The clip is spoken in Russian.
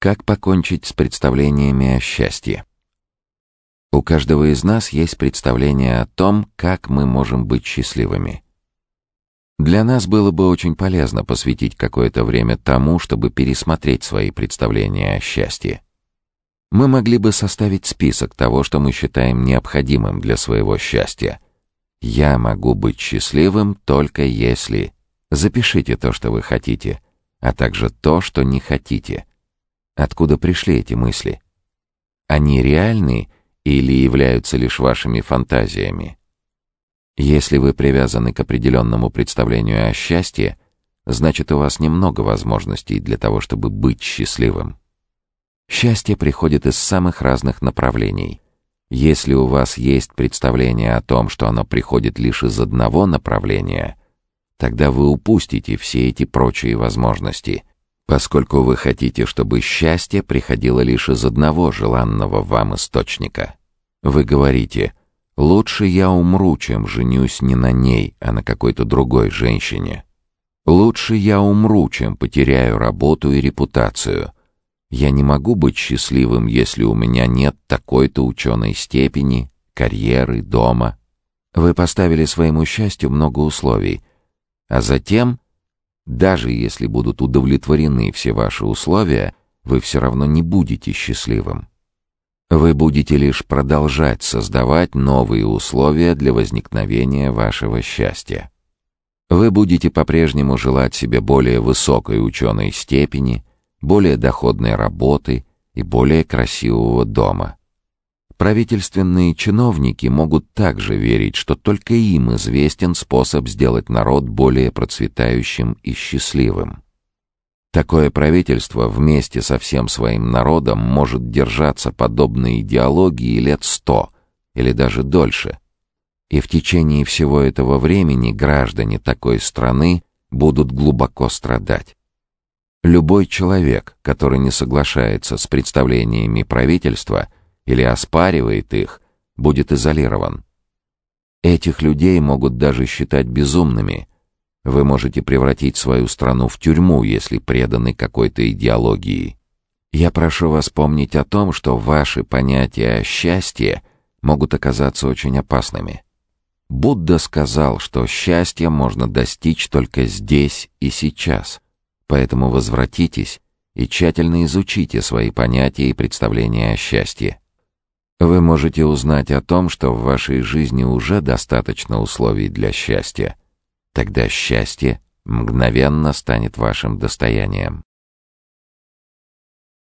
Как покончить с представлениями о счастье? У каждого из нас есть представление о том, как мы можем быть счастливыми. Для нас было бы очень полезно посвятить какое-то время тому, чтобы пересмотреть свои представления о счастье. Мы могли бы составить список того, что мы считаем необходимым для своего счастья. Я могу быть счастливым только если... Запишите то, что вы хотите, а также то, что не хотите. Откуда пришли эти мысли? Они реальны или являются лишь вашими фантазиями? Если вы привязаны к определенному представлению о счастье, значит, у вас немного возможностей для того, чтобы быть счастливым. Счастье приходит из самых разных направлений. Если у вас есть представление о том, что оно приходит лишь из одного направления, тогда вы упустите все эти прочие возможности, поскольку вы хотите, чтобы счастье приходило лишь из одного желанного вам источника. Вы говорите «Лучше я умру, чем женюсь не на ней, а на какой-то другой женщине». «Лучше я умру, чем потеряю работу и репутацию». Я не могу быть счастливым, если у меня нет такой-то ученой степени, карьеры, дома. Вы поставили своему счастью много условий, а затем даже если будут удовлетворены все ваши условия, вы все равно не будете счастливым. Вы будете лишь продолжать создавать новые условия для возникновения вашего счастья. Вы будете по-прежнему желать себе более высокой ученой степени, более доходной работы и более красивого дома. Правительственные чиновники могут также верить, что только им известен способ сделать народ более процветающим и счастливым. Такое правительство вместе со всем своим народом может держаться подобной идеологии лет сто или даже дольше. И в течение всего этого времени граждане такой страны будут глубоко страдать. Любой человек, который не соглашается с представлениями правительства – или оспаривает их, будет изолирован. Этих людей могут даже считать безумными. Вы можете превратить свою страну в тюрьму, если преданы какой-то идеологии. Я прошу вас помнить о том, что ваши понятия о счастье могут оказаться очень опасными. Будда сказал, что счастье можно достичь только здесь и сейчас. Поэтому возвратитесь и тщательно изучите свои понятия и представления о счастье. Вы можете узнать о том, что в вашей жизни уже достаточно условий для счастья. Тогда счастье мгновенно станет вашим достоянием.